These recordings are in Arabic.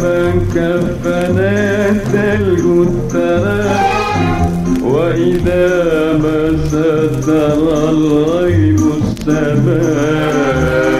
بكى فلا تلج الثرى وإذا مس ترى الغيب السماء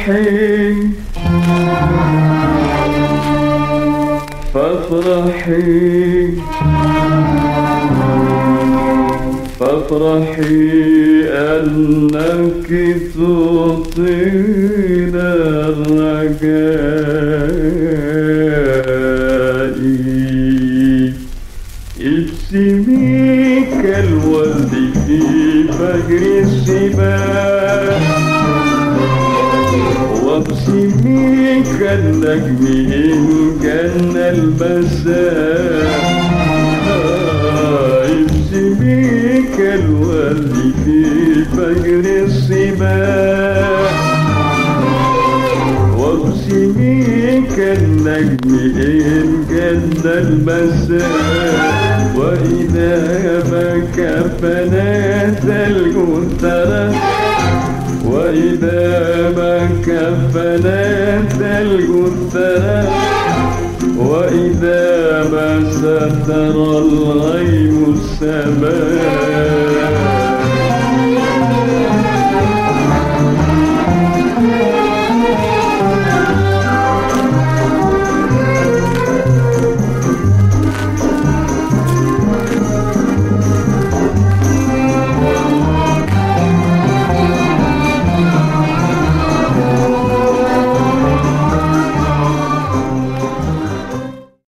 فافرحي. فافرحي. فافرحي أنك تطيل الرجاء. ابسمي كالورد في فجر الصباح وابسمي كالنجم إن جن المساء ابسمي كالورد في فجر الصباح وابسمي كالنجم إن جن المساء وإذا بكى فلا تلج الثرى وإذا بكى تلج الثرى وإذا مس ترى الغيم السماء